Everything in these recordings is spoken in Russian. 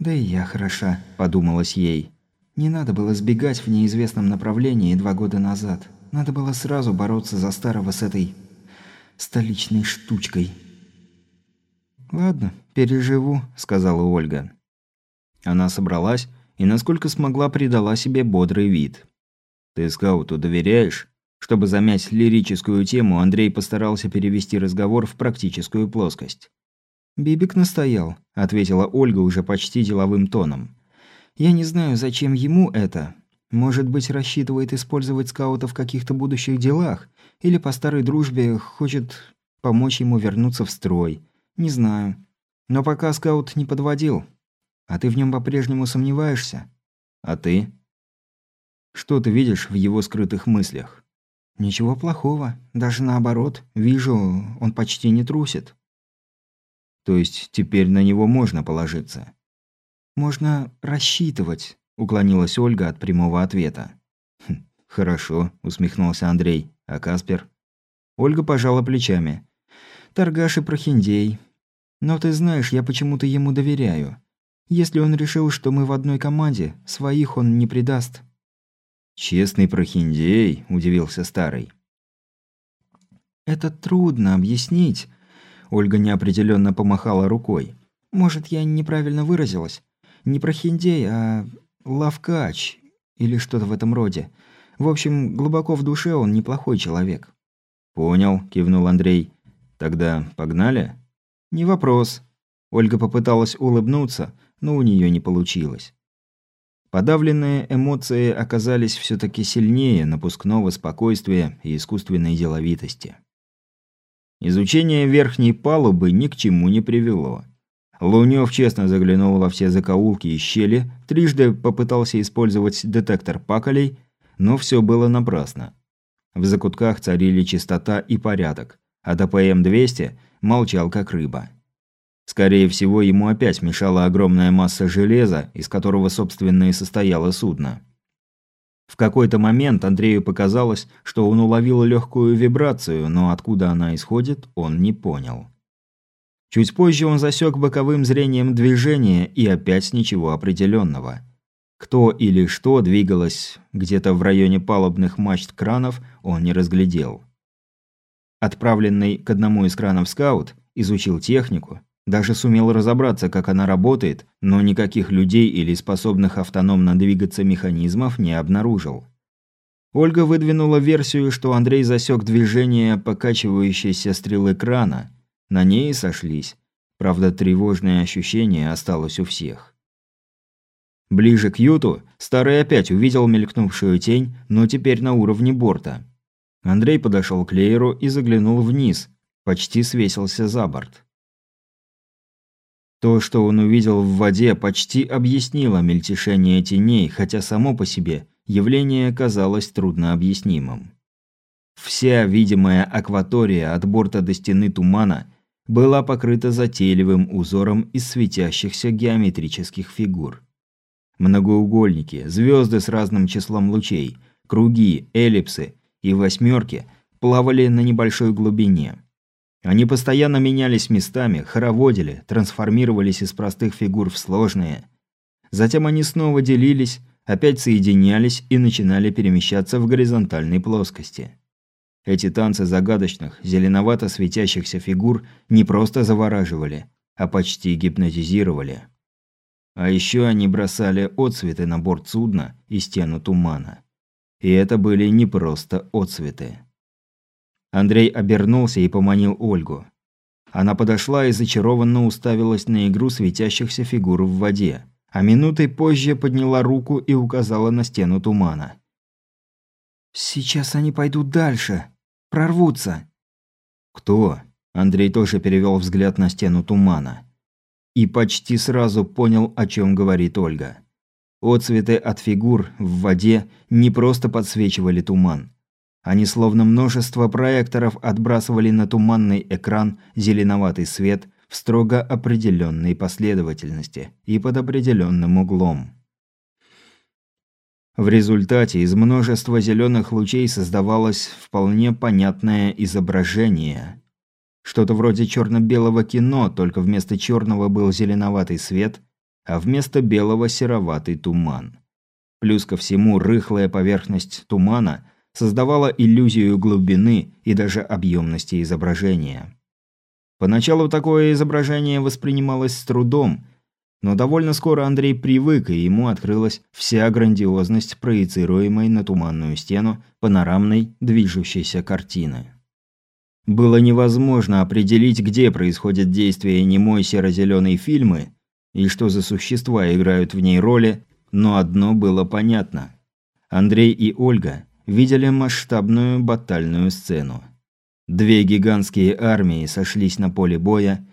«Да и я хороша», – подумалось ей. «Не надо было сбегать в неизвестном направлении два года назад. Надо было сразу бороться за старого с этой... столичной штучкой». «Ладно, переживу», – сказала Ольга. Она собралась и, насколько смогла, придала себе бодрый вид. «Ты скауту доверяешь?» Чтобы замять лирическую тему, Андрей постарался перевести разговор в практическую плоскость. «Бибик настоял», – ответила Ольга уже почти деловым тоном. «Я не знаю, зачем ему это. Может быть, рассчитывает использовать скаута в каких-то будущих делах, или по старой дружбе хочет помочь ему вернуться в строй. Не знаю. Но пока скаут не подводил. А ты в нем по-прежнему сомневаешься? А ты? Что ты видишь в его скрытых мыслях? Ничего плохого. Даже наоборот. Вижу, он почти не трусит. То есть теперь на него можно положиться? Можно рассчитывать, уклонилась Ольга от прямого ответа. Хм, хорошо, усмехнулся Андрей. А Каспер? Ольга пожала плечами. Торгаш и прохиндей. Но ты знаешь, я почему-то ему доверяю. Если он решил, что мы в одной команде, своих он не предаст». «Честный прохиндей», – удивился старый. «Это трудно объяснить», – Ольга неопределенно помахала рукой. «Может, я неправильно выразилась? Не прохиндей, а лавкач или что-то в этом роде. В общем, глубоко в душе он неплохой человек». «Понял», – кивнул Андрей. «Тогда погнали?» «Не вопрос». Ольга попыталась улыбнуться, но у нее не получилось. Подавленные эмоции оказались все-таки сильнее напускного спокойствия и искусственной деловитости. Изучение верхней палубы ни к чему не привело. Лунёв честно заглянул во все закоулки и щели, трижды попытался использовать детектор паколей, но все было напрасно. В закутках царили чистота и порядок, а ДПМ-200 молчал как рыба. Скорее всего, ему опять мешала огромная масса железа, из которого, собственно, и состояло судно. В какой-то момент Андрею показалось, что он уловил легкую вибрацию, но откуда она исходит, он не понял. Чуть позже он засек боковым зрением движение и опять ничего определенного. Кто или что двигалось где-то в районе палубных мачт кранов, он не разглядел. Отправленный к одному из кранов скаут изучил технику, даже сумел разобраться, как она работает, но никаких людей или способных автономно двигаться механизмов не обнаружил. Ольга выдвинула версию, что Андрей засек движение покачивающейся стрелы крана. На ней сошлись. Правда, тревожное ощущение осталось у всех. Ближе к Юту Старый опять увидел мелькнувшую тень, но теперь на уровне борта. Андрей подошел к Лейеру и заглянул вниз, почти свесился за борт. То, что он увидел в воде, почти объяснило мельтешение теней, хотя само по себе явление казалось труднообъяснимым. Вся видимая акватория от борта до стены тумана была покрыта затейливым узором из светящихся геометрических фигур. Многоугольники, звезды с разным числом лучей, круги, эллипсы и восьмерки плавали на небольшой глубине – они постоянно менялись местами, хороводили, трансформировались из простых фигур в сложные. Затем они снова делились, опять соединялись и начинали перемещаться в горизонтальной плоскости. Эти танцы загадочных, зеленовато светящихся фигур не просто завораживали, а почти гипнотизировали. А еще они бросали отцветы на борт судна и стену тумана. И это были не просто отцветы. Андрей обернулся и поманил Ольгу. Она подошла и зачарованно уставилась на игру светящихся фигур в воде, а минутой позже подняла руку и указала на стену тумана. «Сейчас они пойдут дальше. Прорвутся». «Кто?» Андрей тоже перевел взгляд на стену тумана. И почти сразу понял, о чем говорит Ольга. Отцветы от фигур в воде не просто подсвечивали туман. Они словно множество проекторов отбрасывали на туманный экран зеленоватый свет в строго определенной последовательности и под определенным углом. В результате из множества зеленых лучей создавалось вполне понятное изображение. Что-то вроде черно-белого кино, только вместо черного был зеленоватый свет, а вместо белого сероватый туман. Плюс ко всему рыхлая поверхность тумана создавала иллюзию глубины и даже объемности изображения. Поначалу такое изображение воспринималось с трудом, но довольно скоро Андрей привык, и ему открылась вся грандиозность проецируемой на туманную стену панорамной движущейся картины. Было невозможно определить, где происходит действие немой серо-зеленой фильмы и что за существа играют в ней роли, но одно было понятно. Андрей и Ольга видели масштабную батальную сцену. Две гигантские армии сошлись на поле боя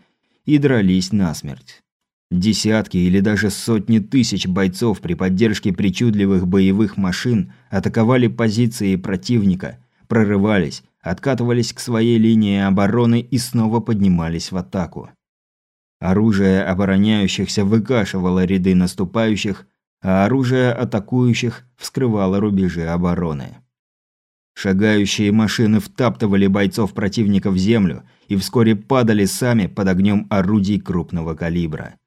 и дрались насмерть. Десятки или даже сотни тысяч бойцов при поддержке причудливых боевых машин атаковали позиции противника, прорывались, откатывались к своей линии обороны и снова поднимались в атаку. Оружие обороняющихся выкашивало ряды наступающих, а оружие атакующих вскрывало рубежи обороны. Шагающие машины втаптывали бойцов противника в землю и вскоре падали сами под огнем орудий крупного калибра.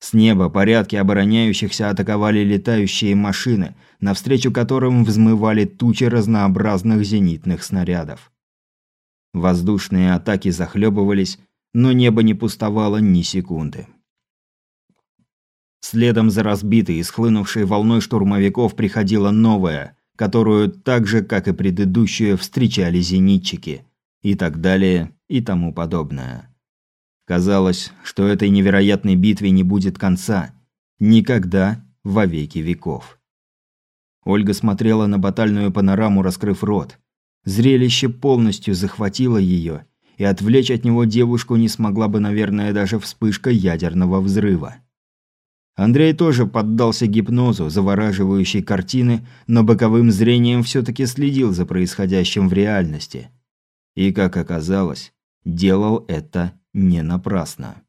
С неба порядки обороняющихся атаковали летающие машины, навстречу которым взмывали тучи разнообразных зенитных снарядов. Воздушные атаки захлебывались, но небо не пустовало ни секунды. Следом за разбитой и схлынувшей волной штурмовиков приходила новая, которую так же, как и предыдущую, встречали зенитчики. И так далее, и тому подобное. Казалось, что этой невероятной битве не будет конца. Никогда во веки веков. Ольга смотрела на батальную панораму, раскрыв рот. Зрелище полностью захватило ее, и отвлечь от него девушку не смогла бы, наверное, даже вспышка ядерного взрыва. Андрей тоже поддался гипнозу, завораживающей картины, но боковым зрением все-таки следил за происходящим в реальности. И, как оказалось, делал это не напрасно.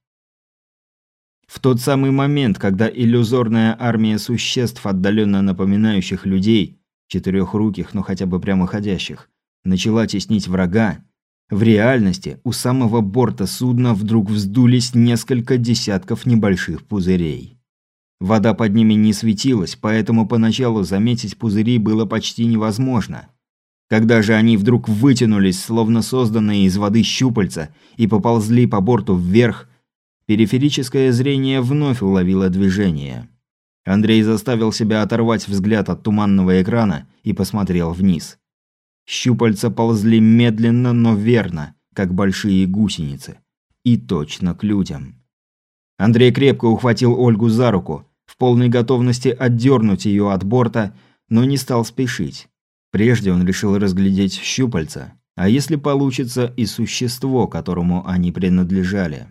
В тот самый момент, когда иллюзорная армия существ, отдаленно напоминающих людей, четырехруких, но хотя бы прямоходящих, начала теснить врага, в реальности у самого борта судна вдруг вздулись несколько десятков небольших пузырей. Вода под ними не светилась, поэтому поначалу заметить пузыри было почти невозможно. Когда же они вдруг вытянулись, словно созданные из воды щупальца, и поползли по борту вверх, периферическое зрение вновь уловило движение. Андрей заставил себя оторвать взгляд от туманного экрана и посмотрел вниз. Щупальца ползли медленно, но верно, как большие гусеницы. И точно к людям. Андрей крепко ухватил Ольгу за руку, в полной готовности отдернуть ее от борта, но не стал спешить. Прежде он решил разглядеть щупальца, а если получится и существо, которому они принадлежали.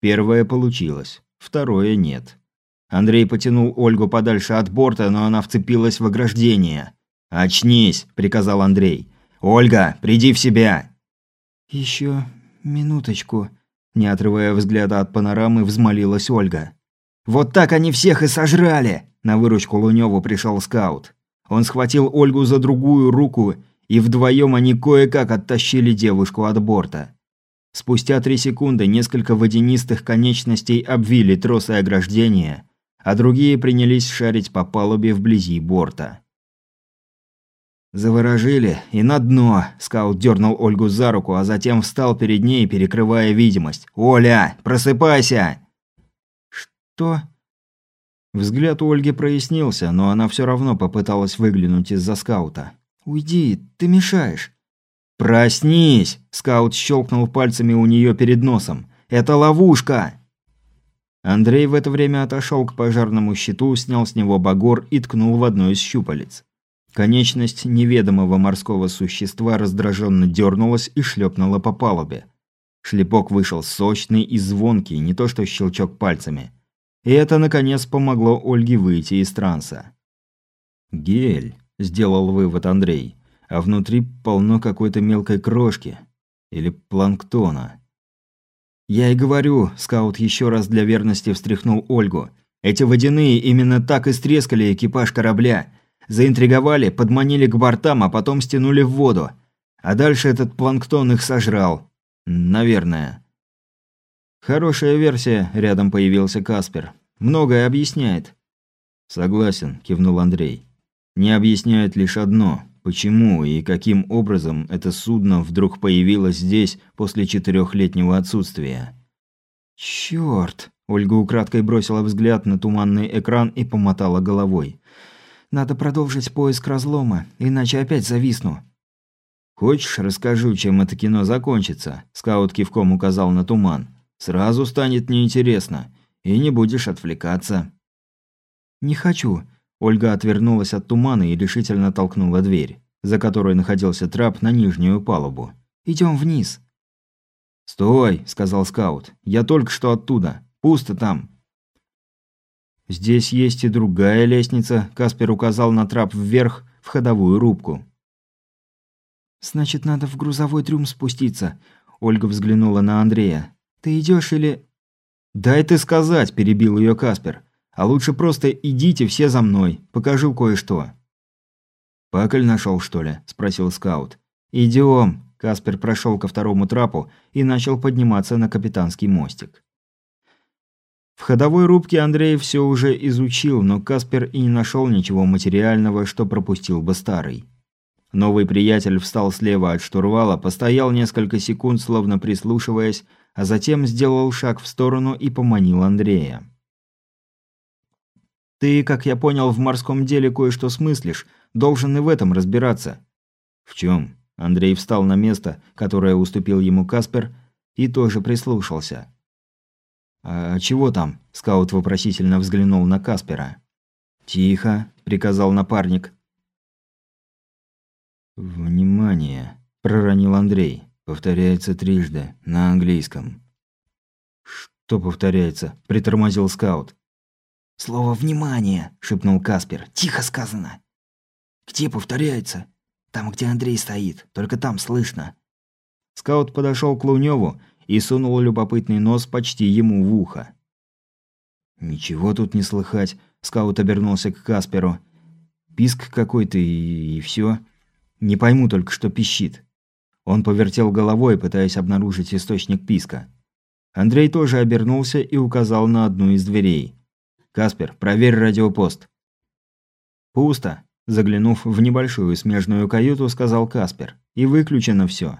Первое получилось, второе нет. Андрей потянул Ольгу подальше от борта, но она вцепилась в ограждение. «Очнись!» – приказал Андрей. «Ольга, приди в себя!» «Еще минуточку», – не отрывая взгляда от панорамы, взмолилась Ольга. «Вот так они всех и сожрали!» – на выручку Лунёву пришел скаут. Он схватил Ольгу за другую руку, и вдвоем они кое-как оттащили девушку от борта. Спустя три секунды несколько водянистых конечностей обвили тросы ограждения, а другие принялись шарить по палубе вблизи борта. «Заворожили, и на дно!» – скаут дернул Ольгу за руку, а затем встал перед ней, перекрывая видимость. «Оля, просыпайся!» «Что?» Взгляд у Ольги прояснился, но она все равно попыталась выглянуть из-за скаута. «Уйди, ты мешаешь». «Проснись!» – скаут щелкнул пальцами у нее перед носом. «Это ловушка!» Андрей в это время отошел к пожарному щиту, снял с него багор и ткнул в одно из щупалец. Конечность неведомого морского существа раздраженно дернулась и шлепнула по палубе. Шлепок вышел сочный и звонкий, не то что щелчок пальцами. И это, наконец, помогло Ольге выйти из транса. «Гель», – сделал вывод Андрей, – «а внутри полно какой-то мелкой крошки. Или планктона». «Я и говорю», – скаут еще раз для верности встряхнул Ольгу. «Эти водяные именно так и стрескали экипаж корабля. Заинтриговали, подманили к бортам, а потом стянули в воду. А дальше этот планктон их сожрал. Наверное». «Хорошая версия», – рядом появился Каспер. Многое объясняет». «Согласен», – кивнул Андрей. «Не объясняет лишь одно. Почему и каким образом это судно вдруг появилось здесь после четырехлетнего отсутствия?» «Чёрт!» – Ольга украдкой бросила взгляд на туманный экран и помотала головой. «Надо продолжить поиск разлома, иначе опять зависну». «Хочешь, расскажу, чем это кино закончится?» – скаут кивком указал на туман. «Сразу станет неинтересно, и не будешь отвлекаться». «Не хочу», Ольга отвернулась от тумана и решительно толкнула дверь, за которой находился трап на нижнюю палубу. «Идем вниз». «Стой!» – сказал скаут. «Я только что оттуда. Пусто там». «Здесь есть и другая лестница», – Каспер указал на трап вверх в ходовую рубку. «Значит, надо в грузовой трюм спуститься», – Ольга взглянула на Андрея. «Ты идешь или...» «Дай ты сказать», – перебил ее Каспер. А лучше просто идите все за мной, покажу кое-что». «Пакль нашел, что ли?» – спросил скаут. «Идем». Каспер прошел ко второму трапу и начал подниматься на капитанский мостик. В ходовой рубке Андрей все уже изучил, но Каспер и не нашел ничего материального, что пропустил бы старый. Новый приятель встал слева от штурвала, постоял несколько секунд, словно прислушиваясь, а затем сделал шаг в сторону и поманил Андрея. Ты, как я понял, в морском деле кое-что смыслишь. Должен и в этом разбираться». «В чем?» Андрей встал на место, которое уступил ему Каспер, и тоже прислушался. «А чего там?» – скаут вопросительно взглянул на Каспера. «Тихо», – приказал напарник. «Внимание!» – проронил Андрей. Повторяется трижды, на английском. «Что повторяется?» – притормозил скаут. «Слово «внимание», – шепнул Каспер. «Тихо сказано». «Где повторяется?» «Там, где Андрей стоит. Только там слышно». Скаут подошел к Луневу и сунул любопытный нос почти ему в ухо. «Ничего тут не слыхать», – скаут обернулся к Касперу. «Писк какой-то и, и все. Не пойму только, что пищит». Он повертел головой, пытаясь обнаружить источник писка. Андрей тоже обернулся и указал на одну из дверей. «Каспер, проверь радиопост». «Пусто», – заглянув в небольшую смежную каюту, сказал Каспер. «И выключено все.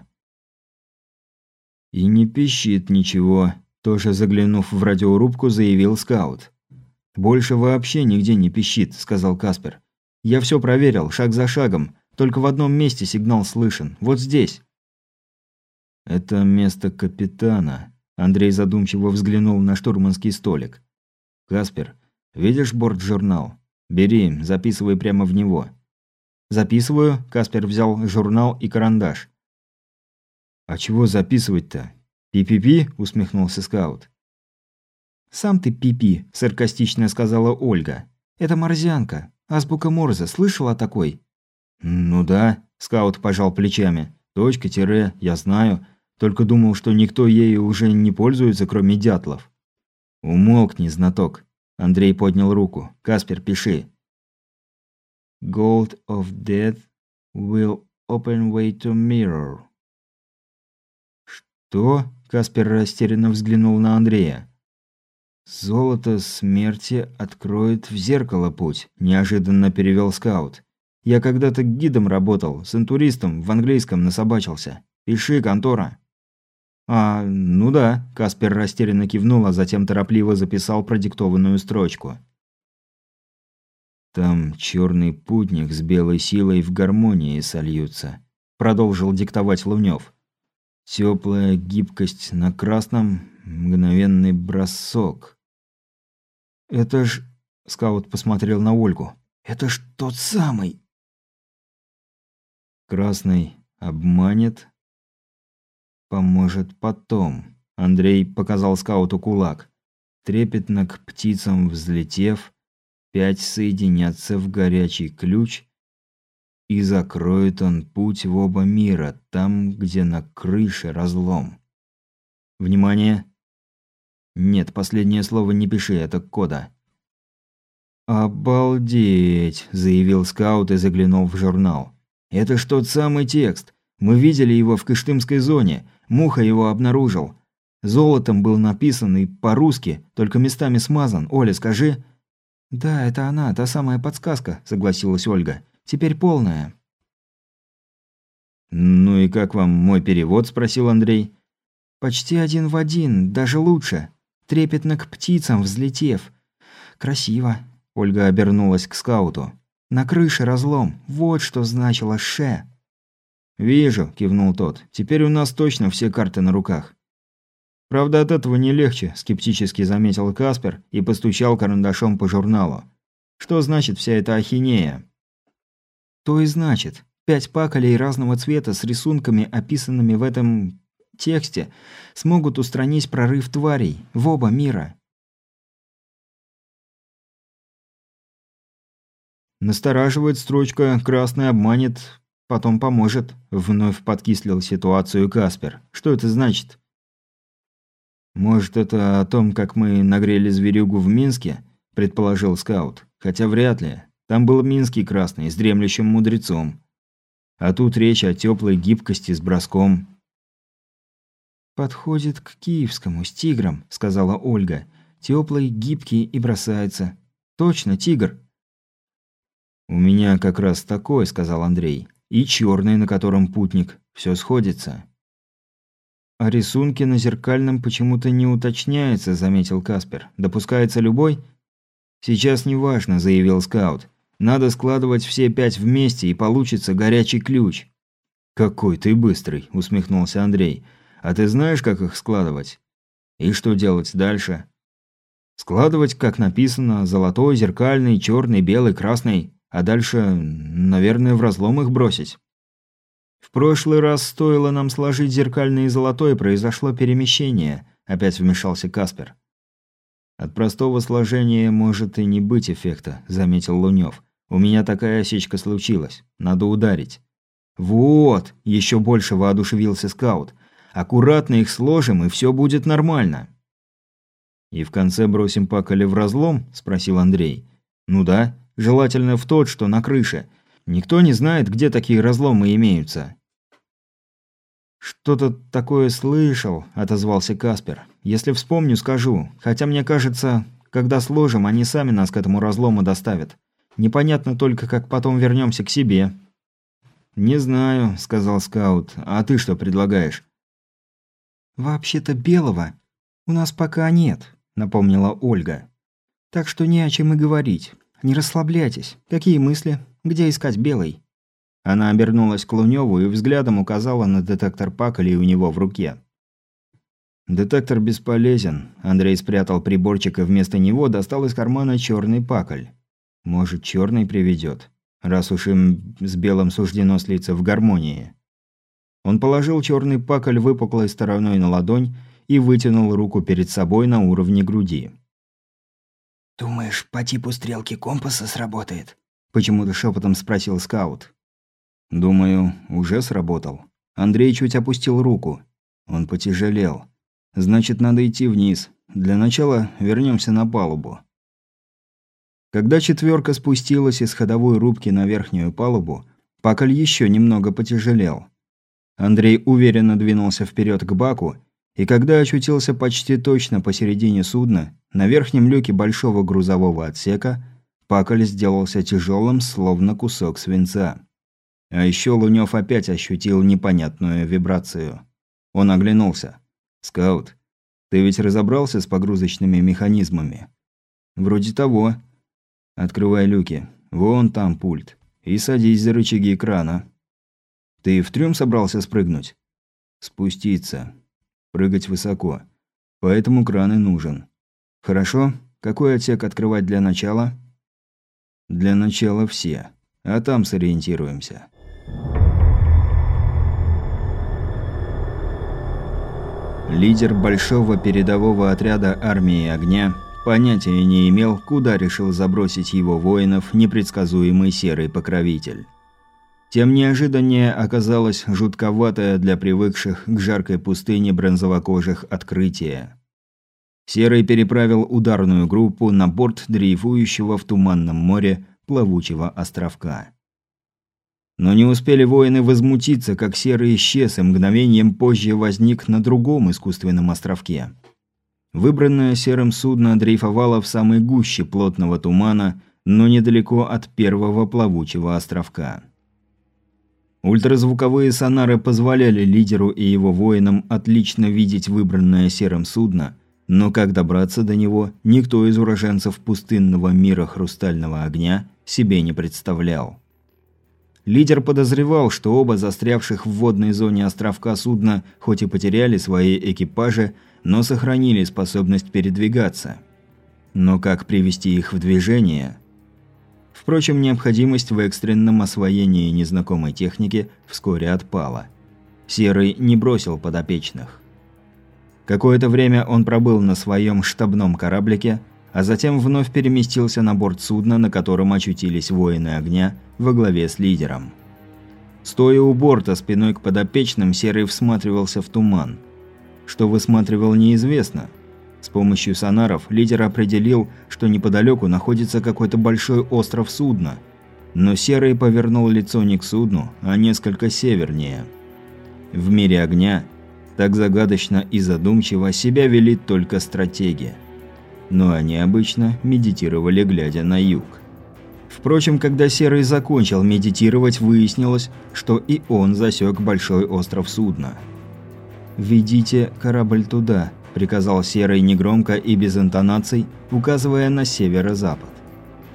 «И не пищит ничего», – тоже заглянув в радиорубку, заявил скаут. «Больше вообще нигде не пищит», – сказал Каспер. «Я все проверил, шаг за шагом. Только в одном месте сигнал слышен. Вот здесь». «Это место капитана», – Андрей задумчиво взглянул на штурманский столик. «Каспер, Видишь борт-журнал? Бери, записывай прямо в него». «Записываю», – Каспер взял журнал и карандаш. «А чего записывать-то? Пи-пи-пи?» – усмехнулся скаут. «Сам ты пипи», – саркастично сказала Ольга. «Это морзянка. Азбука Морзе. Слышал о такой?» «Ну да», – скаут пожал плечами. «Точка, тире, я знаю. Только думал, что никто ею уже не пользуется, кроме дятлов». «Умолкни, знаток. Андрей поднял руку. «Каспер, пиши». Gold of death will open way to mirror. «Что?» – Каспер растерянно взглянул на Андрея. «Золото смерти откроет в зеркало путь», – неожиданно перевел скаут. «Я когда-то гидом работал, с интуристом, в английском насобачился. Пиши, контора». «А, ну да», – Каспер растерянно кивнул, а затем торопливо записал продиктованную строчку. «Там черный путник с белой силой в гармонии сольются», – продолжил диктовать Лунёв. «Теплая гибкость на красном, мгновенный бросок». «Это ж...» – скаут посмотрел на Ольгу. «Это ж тот самый...» «Красный обманет, Поможет потом. Андрей показал скауту кулак. Трепетно к птицам взлетев, пять соединятся в горячий ключ, и закроет он путь в оба мира, там, где на крыше разлом. Внимание! Нет, последнее слово не пиши, это кода. «Обалдеть!» – заявил скаут и заглянул в журнал. «Это ж тот самый текст. Мы видели его в Кыштымской зоне. Муха его обнаружил. Золотом был написан и по-русски, только местами смазан. Оля, скажи...» «Да, это она, та самая подсказка», – согласилась Ольга. «Теперь полная». «Ну и как вам мой перевод?» – спросил Андрей. «Почти один в один, даже лучше. Трепетно к птицам взлетев. Красиво», – Ольга обернулась к скауту. «На крыше разлом. Вот что значило «ше». «Вижу», – кивнул тот. «Теперь у нас точно все карты на руках». «Правда, от этого не легче», – скептически заметил Каспер и постучал карандашом по журналу. «Что значит вся эта ахинея?» «То и значит. Пять паколей разного цвета с рисунками, описанными в этом тексте, смогут устранить прорыв тварей в оба мира». Настораживает строчка «Красный обманет, потом поможет», – вновь подкислил ситуацию Каспер. «Что это значит?» «Может, это о том, как мы нагрели зверюгу в Минске?» – предположил скаут. «Хотя вряд ли. Там был Минский красный, с дремлющим мудрецом. А тут речь о теплой гибкости с броском». «Подходит к киевскому, с тигром», – сказала Ольга. «Теплый, гибкий и бросается. Точно, тигр». «У меня как раз такой», – сказал Андрей. «И черный, на котором путник. Все сходится». «А рисунки на зеркальном почему-то не уточняется», – заметил Каспер. «Допускается любой?» «Сейчас не важно», – заявил скаут. «Надо складывать все пять вместе, и получится горячий ключ». «Какой ты быстрый», – усмехнулся Андрей. «А ты знаешь, как их складывать?» «И что делать дальше?» «Складывать, как написано, золотой, зеркальный, черный, белый, красный, а дальше, наверное, в разлом их бросить». В прошлый раз стоило нам сложить зеркальное и золотое, произошло перемещение, опять вмешался Каспер. От простого сложения может и не быть эффекта, заметил Лунёв. У меня такая осечка случилась. Надо ударить. Вот, еще больше воодушевился скаут. Аккуратно их сложим, и все будет нормально. И в конце бросим пакали в разлом? спросил Андрей. Ну да, желательно в тот, что на крыше. Никто не знает, где такие разломы имеются. «Что-то такое слышал», – отозвался Каспер. «Если вспомню, скажу. Хотя мне кажется, когда сложим, они сами нас к этому разлому доставят. Непонятно только, как потом вернемся к себе». «Не знаю», – сказал скаут. «А ты что предлагаешь?» «Вообще-то белого у нас пока нет», – напомнила Ольга. «Так что не о чем и говорить. Не расслабляйтесь. Какие мысли? Где искать белый?» Она обернулась к Лунёву и взглядом указала на детектор паколей у него в руке. «Детектор бесполезен». Андрей спрятал приборчик и вместо него достал из кармана черный паколь. «Может, черный приведет, раз уж им с белым суждено слиться в гармонии». Он положил черный паколь выпуклой стороной на ладонь и вытянул руку перед собой на уровне груди. «Думаешь, по типу стрелки компаса сработает?» – почему-то шепотом спросил скаут. Думаю, уже сработал. Андрей чуть опустил руку. Он потяжелел. Значит, надо идти вниз. Для начала вернемся на палубу. Когда четверка спустилась из ходовой рубки на верхнюю палубу, Паколь еще немного потяжелел. Андрей уверенно двинулся вперед к баку, и когда очутился почти точно посередине судна, на верхнем люке большого грузового отсека, Паколь сделался тяжелым, словно кусок свинца. А еще Лунёв опять ощутил непонятную вибрацию. Он оглянулся. «Скаут, ты ведь разобрался с погрузочными механизмами?» «Вроде того». «Открывай люки. Вон там пульт. И садись за рычаги крана». «Ты в трюм собрался спрыгнуть?» «Спуститься. Прыгать высоко. Поэтому кран и нужен». «Хорошо. Какой отсек открывать для начала?» «Для начала все. А там сориентируемся». Лидер большого передового отряда армии огня понятия не имел, куда решил забросить его воинов непредсказуемый серый покровитель. Тем неожиданнее оказалось жутковатое для привыкших к жаркой пустыне бронзовокожих открытие. Серый переправил ударную группу на борт дрейфующего в туманном море плавучего островка. Но не успели воины возмутиться, как Серый исчез и мгновением позже возник на другом искусственном островке. Выбранное Серым судно дрейфовало в самой гуще плотного тумана, но недалеко от первого плавучего островка. Ультразвуковые сонары позволяли лидеру и его воинам отлично видеть выбранное Серым судно, но как добраться до него, никто из уроженцев пустынного мира Хрустального Огня себе не представлял. Лидер подозревал, что оба застрявших в водной зоне островка судна хоть и потеряли свои экипажи, но сохранили способность передвигаться. Но как привести их в движение? Впрочем, необходимость в экстренном освоении незнакомой техники вскоре отпала. Серый не бросил подопечных. Какое-то время он пробыл на своем штабном кораблике, а затем вновь переместился на борт судна, на котором очутились воины огня во главе с лидером. Стоя у борта спиной к подопечным, Серый всматривался в туман. Что высматривал, неизвестно. С помощью сонаров лидер определил, что неподалеку находится какой-то большой остров судна. Но Серый повернул лицо не к судну, а несколько севернее. В мире огня так загадочно и задумчиво себя велит только стратегия но они обычно медитировали, глядя на юг. Впрочем, когда Серый закончил медитировать, выяснилось, что и он засек большой остров судна. «Ведите корабль туда», – приказал Серый негромко и без интонаций, указывая на северо-запад.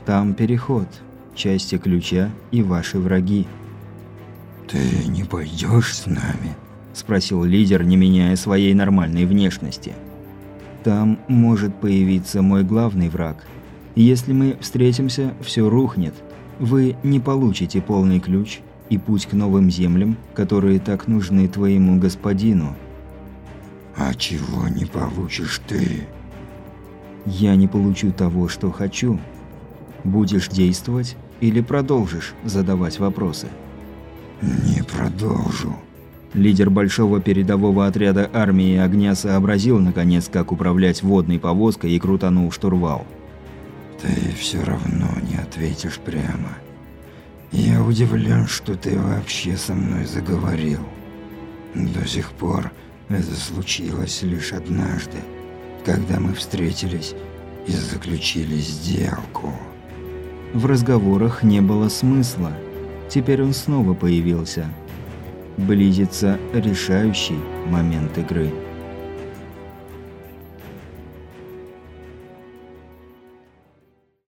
«Там переход, части ключа и ваши враги». «Ты не пойдешь с нами?» – спросил лидер, не меняя своей нормальной внешности. – там может появиться мой главный враг. Если мы встретимся, все рухнет. Вы не получите полный ключ и путь к новым землям, которые так нужны твоему господину. А чего не получишь ты? Я не получу того, что хочу. Будешь действовать или продолжишь задавать вопросы? Не продолжу. Лидер большого передового отряда армии огня сообразил, наконец, как управлять водной повозкой и крутанул штурвал. «Ты все равно не ответишь прямо. Я удивлен, что ты вообще со мной заговорил. До сих пор это случилось лишь однажды, когда мы встретились и заключили сделку». В разговорах не было смысла. Теперь он снова появился – близится решающий момент игры.